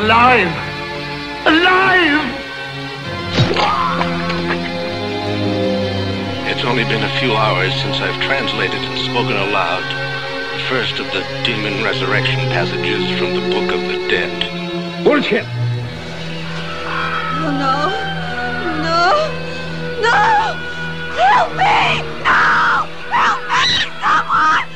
alive! Alive! It's only been a few hours since I've translated and spoken aloud the first of the demon resurrection passages from the Book of the Dead. Bullshit! Oh, no. No. No! Help me! No! Help me! Someone!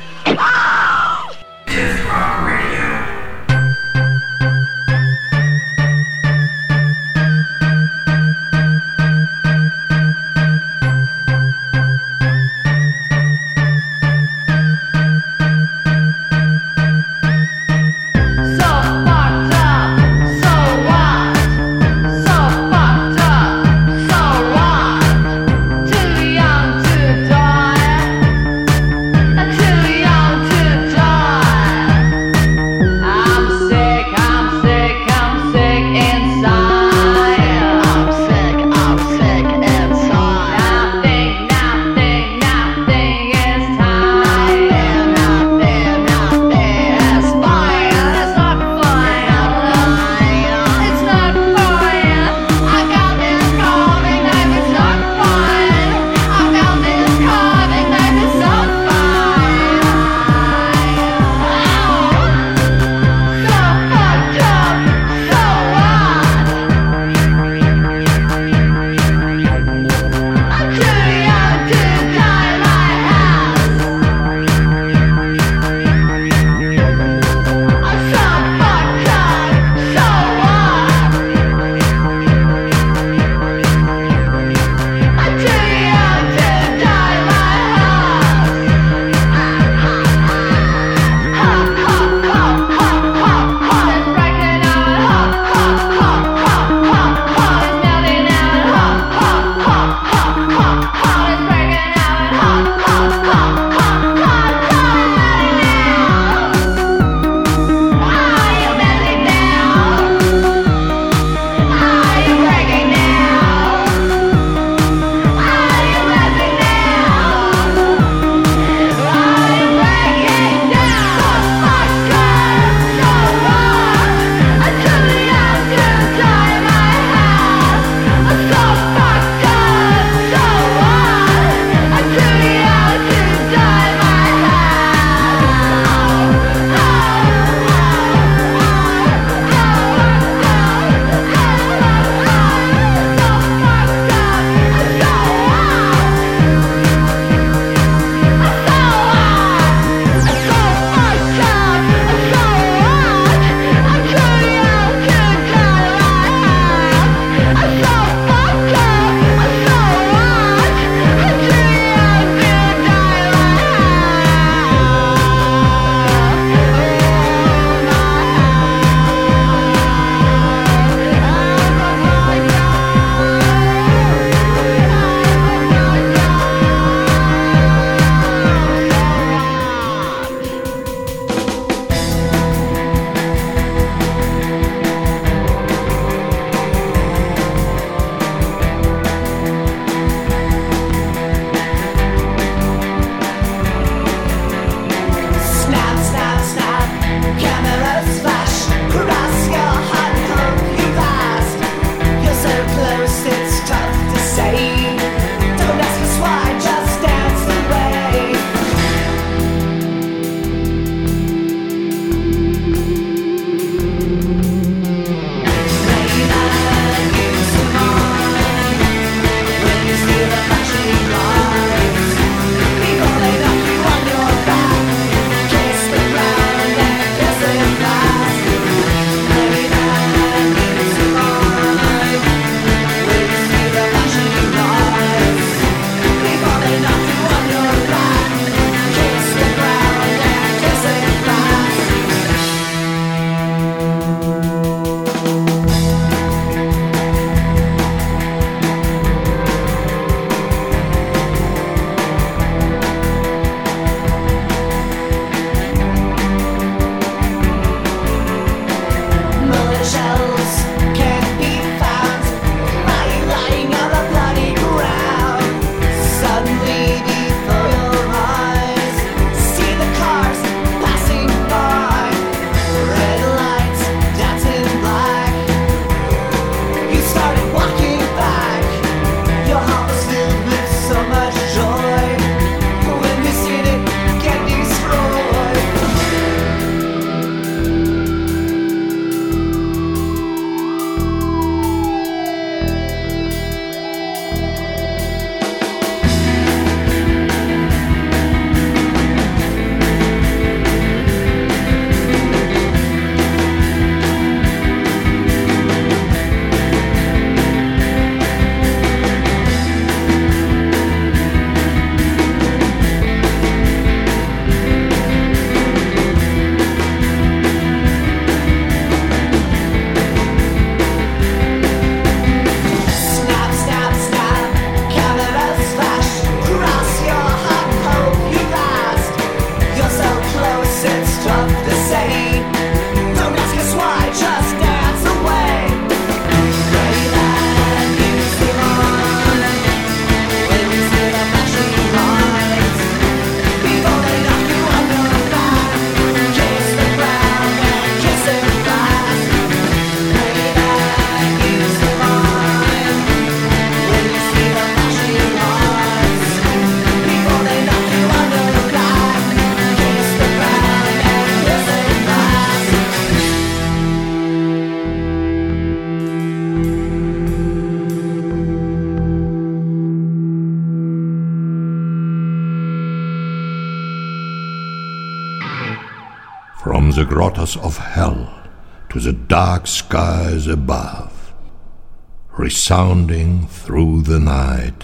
Grottos of hell to the dark skies above, resounding through the night.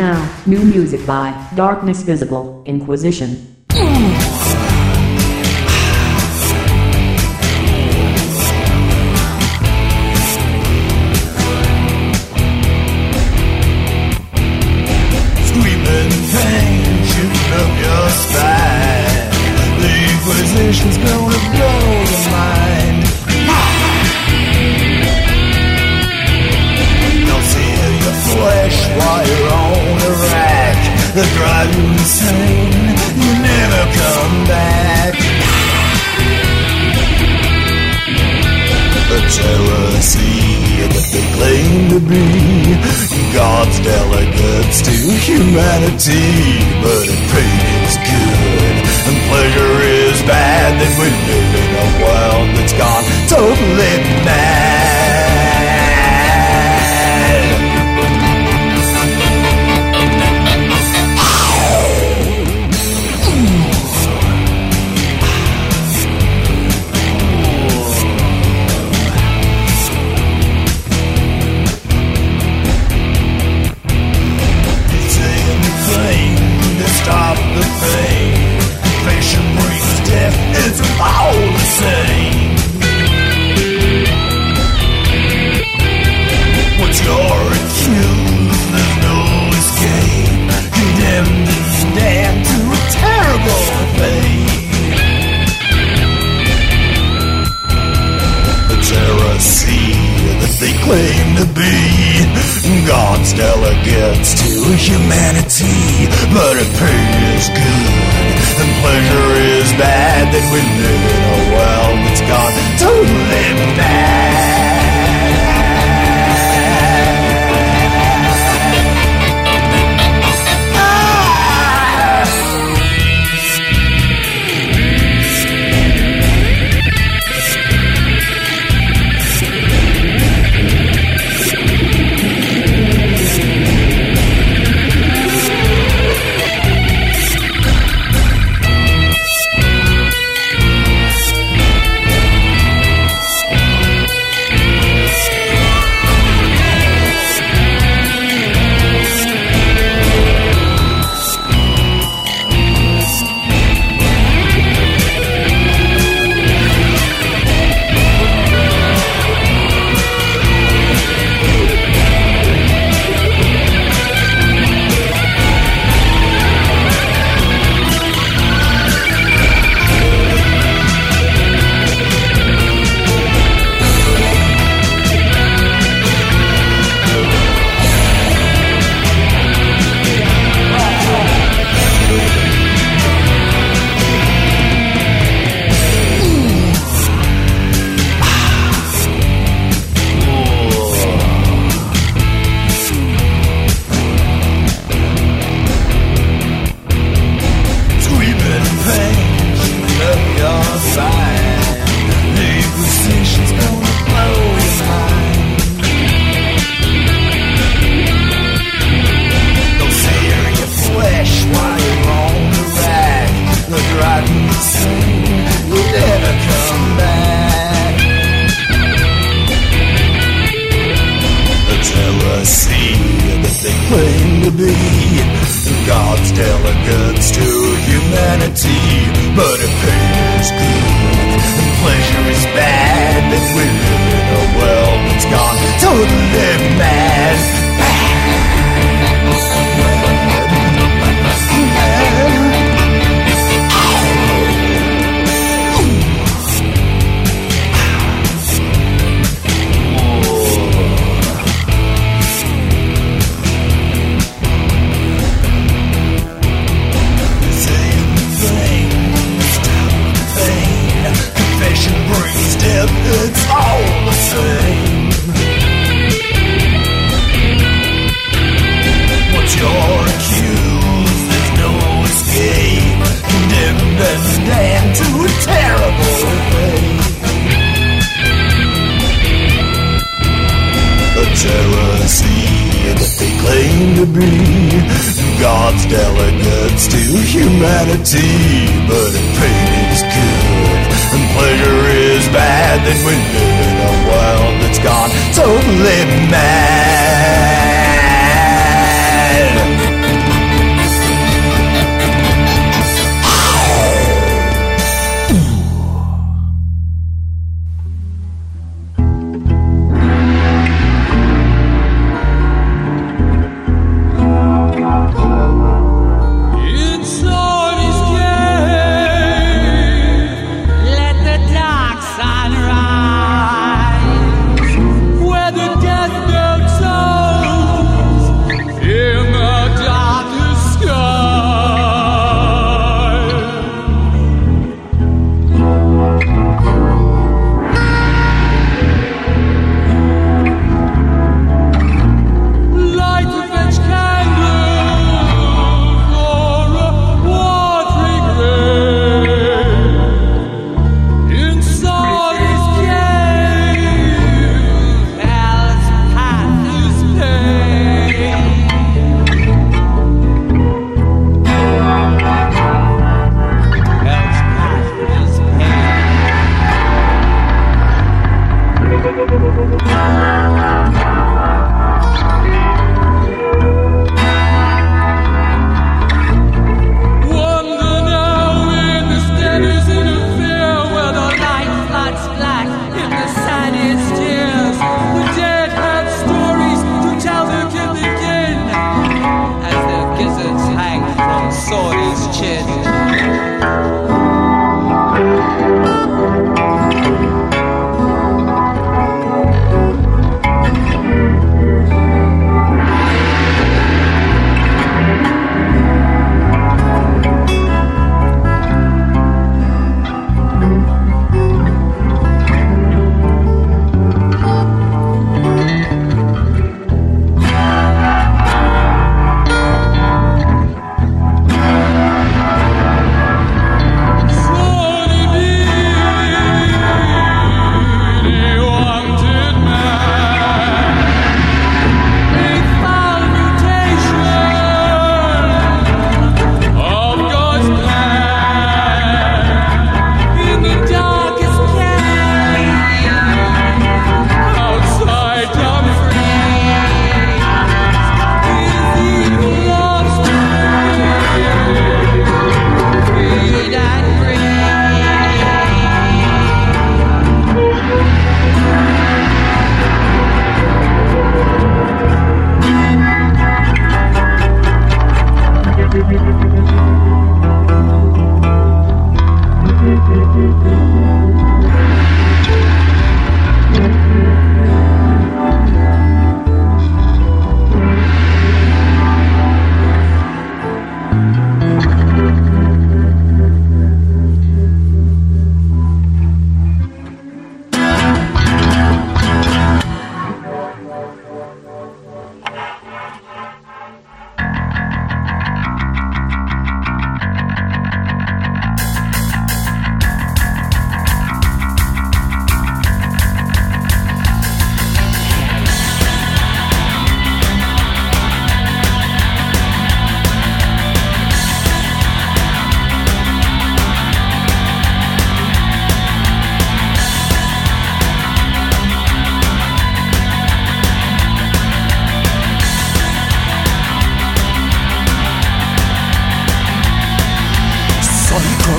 now, new music by Darkness Visible, Inquisition. guarantee. claim to be God's delegates to humanity. But if pain is good and pleasure is bad, then we live in a world that's gone totally bad.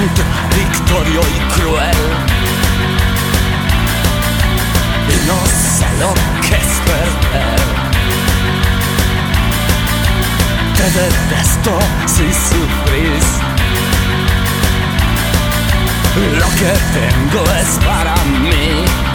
contradictorio y cruel. Y no sé lo que es perder. Te detesto si sufrís. Lo que tengo es para mí.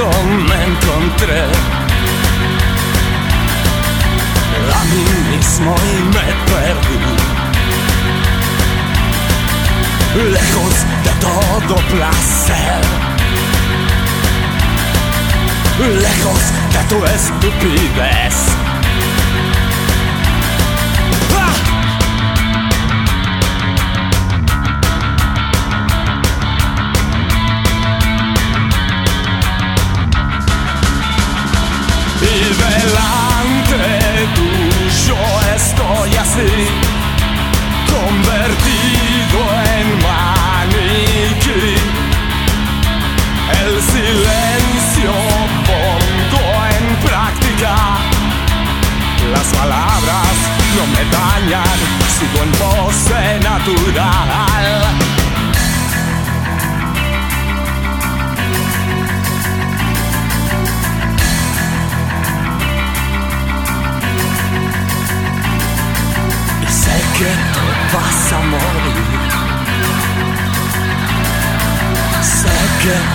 Pronto me encontré a mí mismo y me perdí. Lejos de todo placer. Lejos de tu estupidez. Delante tuyo estoy así, convertido en maniquí.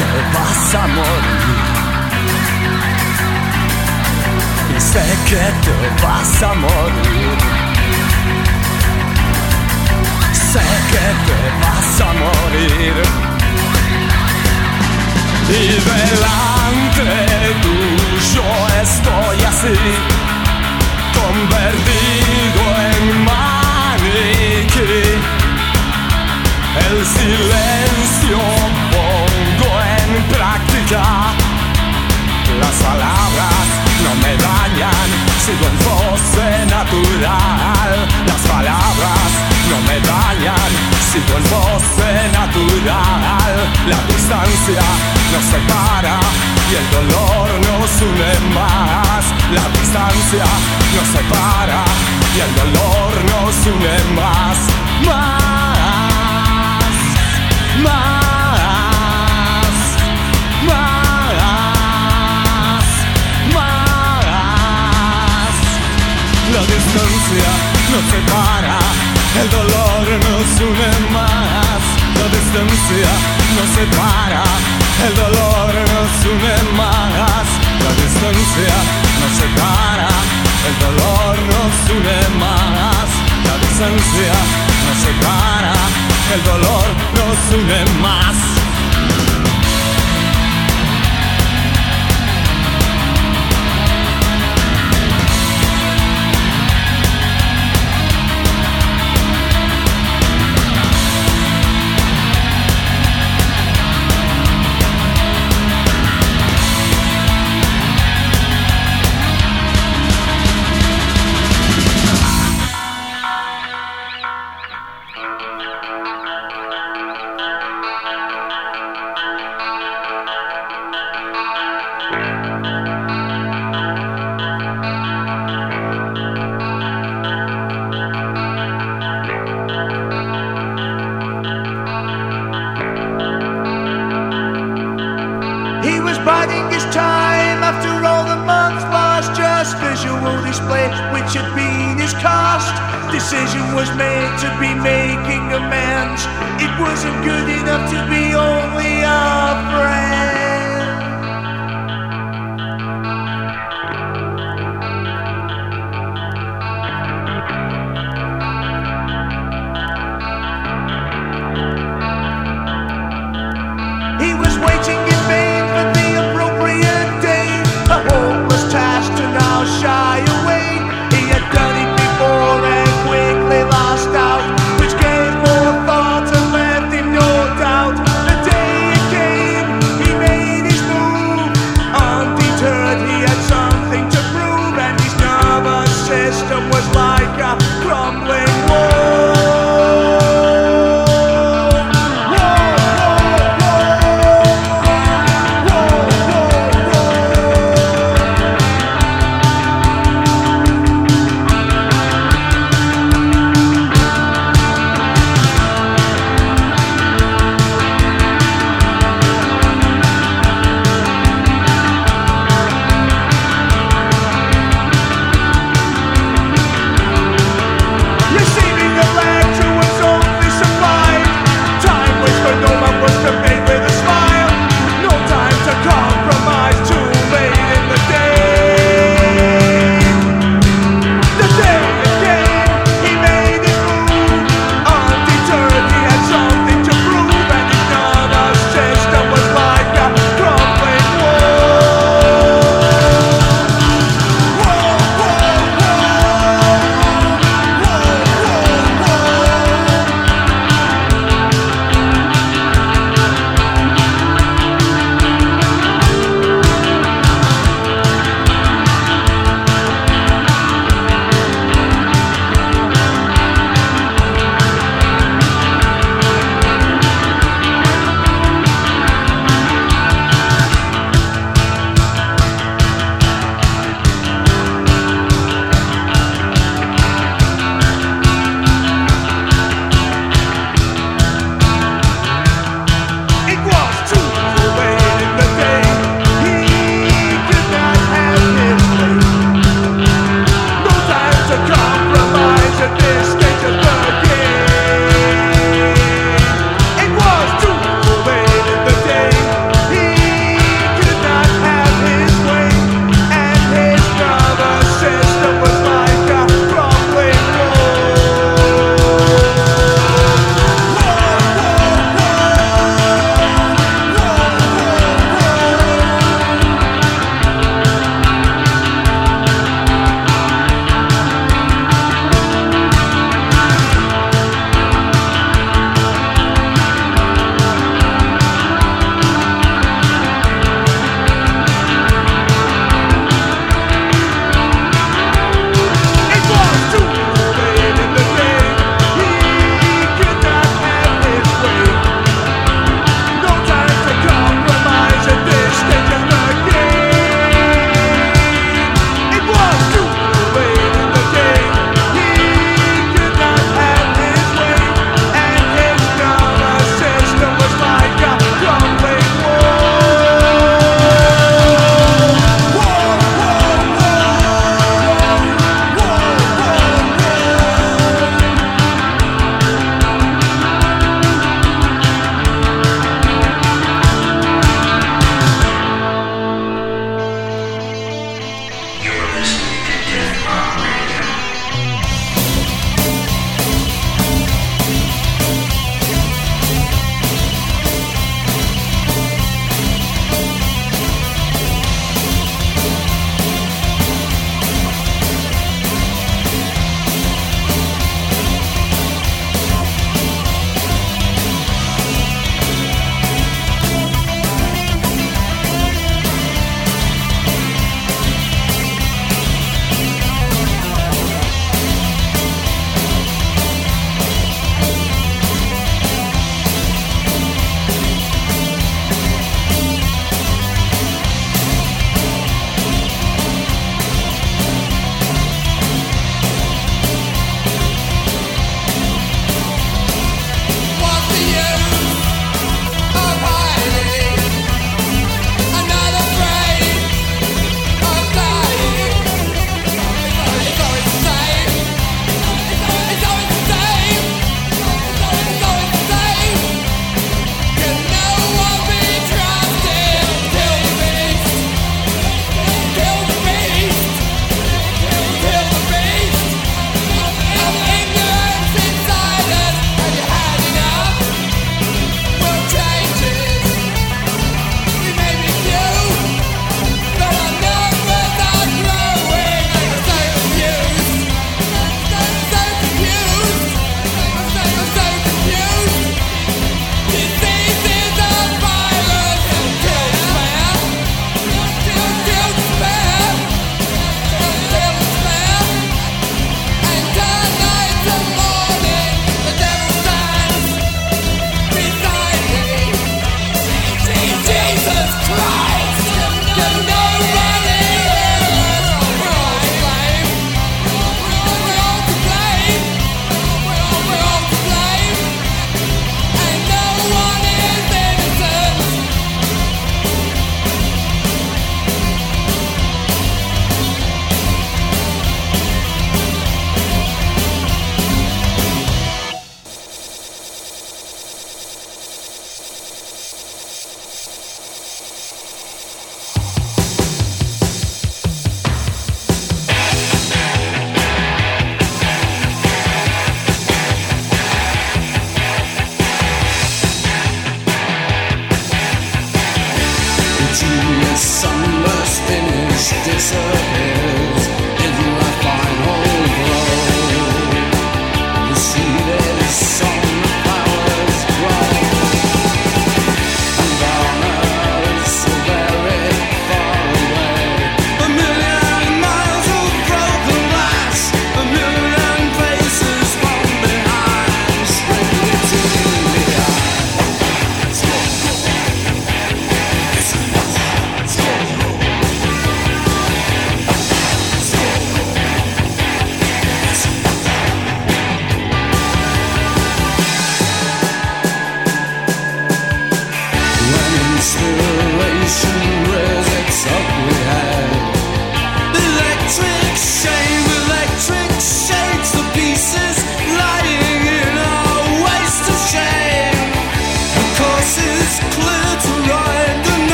Te vas a morir. Y sé que te vas a morir. Sé que te vas a morir. Y delante tuyo estoy así convertido en maniquí. El silencio palabras no me dañan, sigo en pose natural. Las palabras no me dañan, sigo en pose natural. La distancia nos separa y el dolor nos une más. La distancia nos separa y el dolor nos une más. Más, más, distancia nos separa, el dolor nos une más. La distancia nos separa, el dolor nos une más. La distancia nos separa, el dolor nos une más. La distancia nos separa, el dolor nos une más.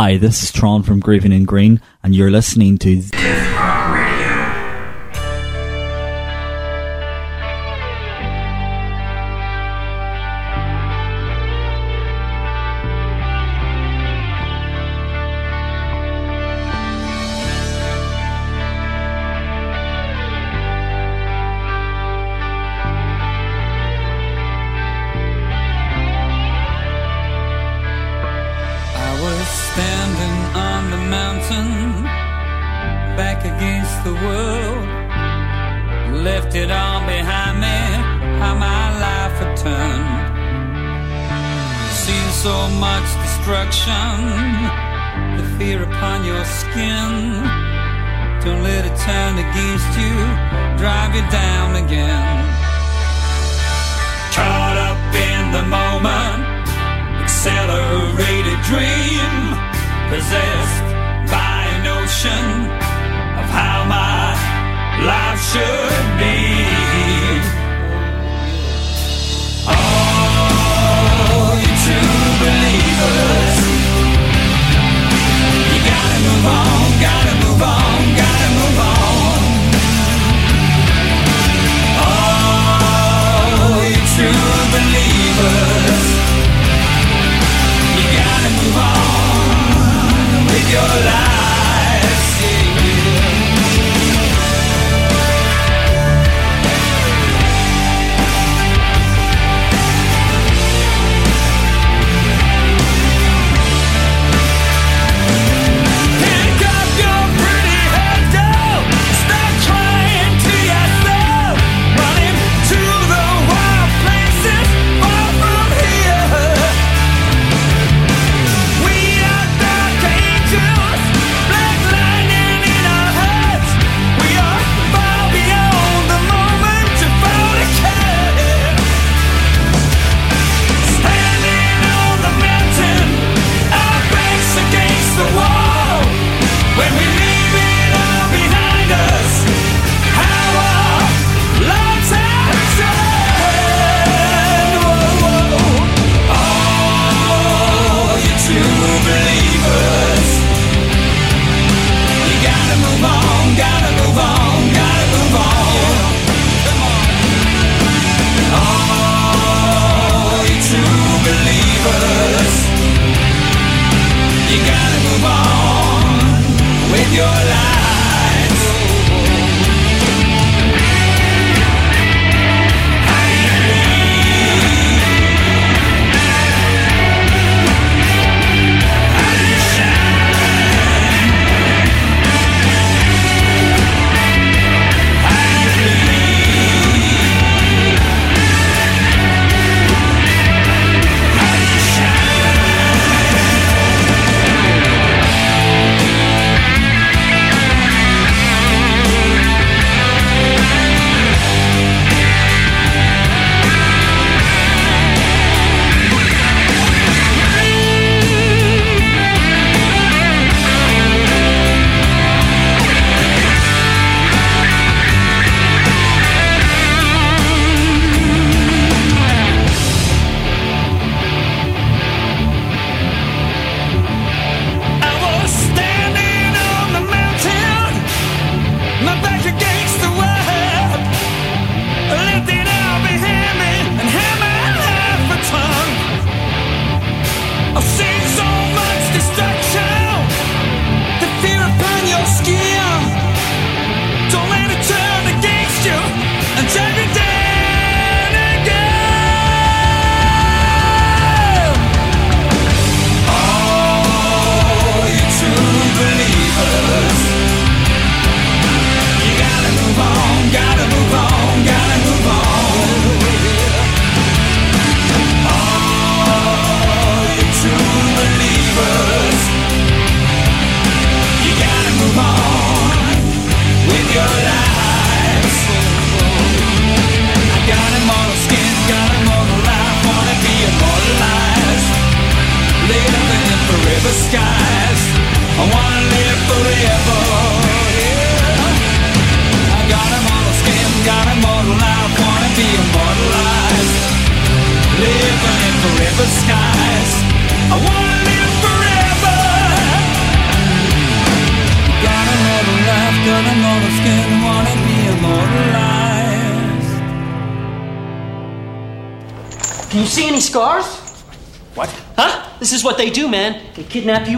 Hi, this is Tron from Graven and Green, and you're listening to.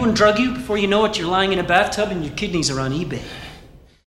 You and drug you. Before you know it, you're lying in a bathtub and your kidneys are on eBay.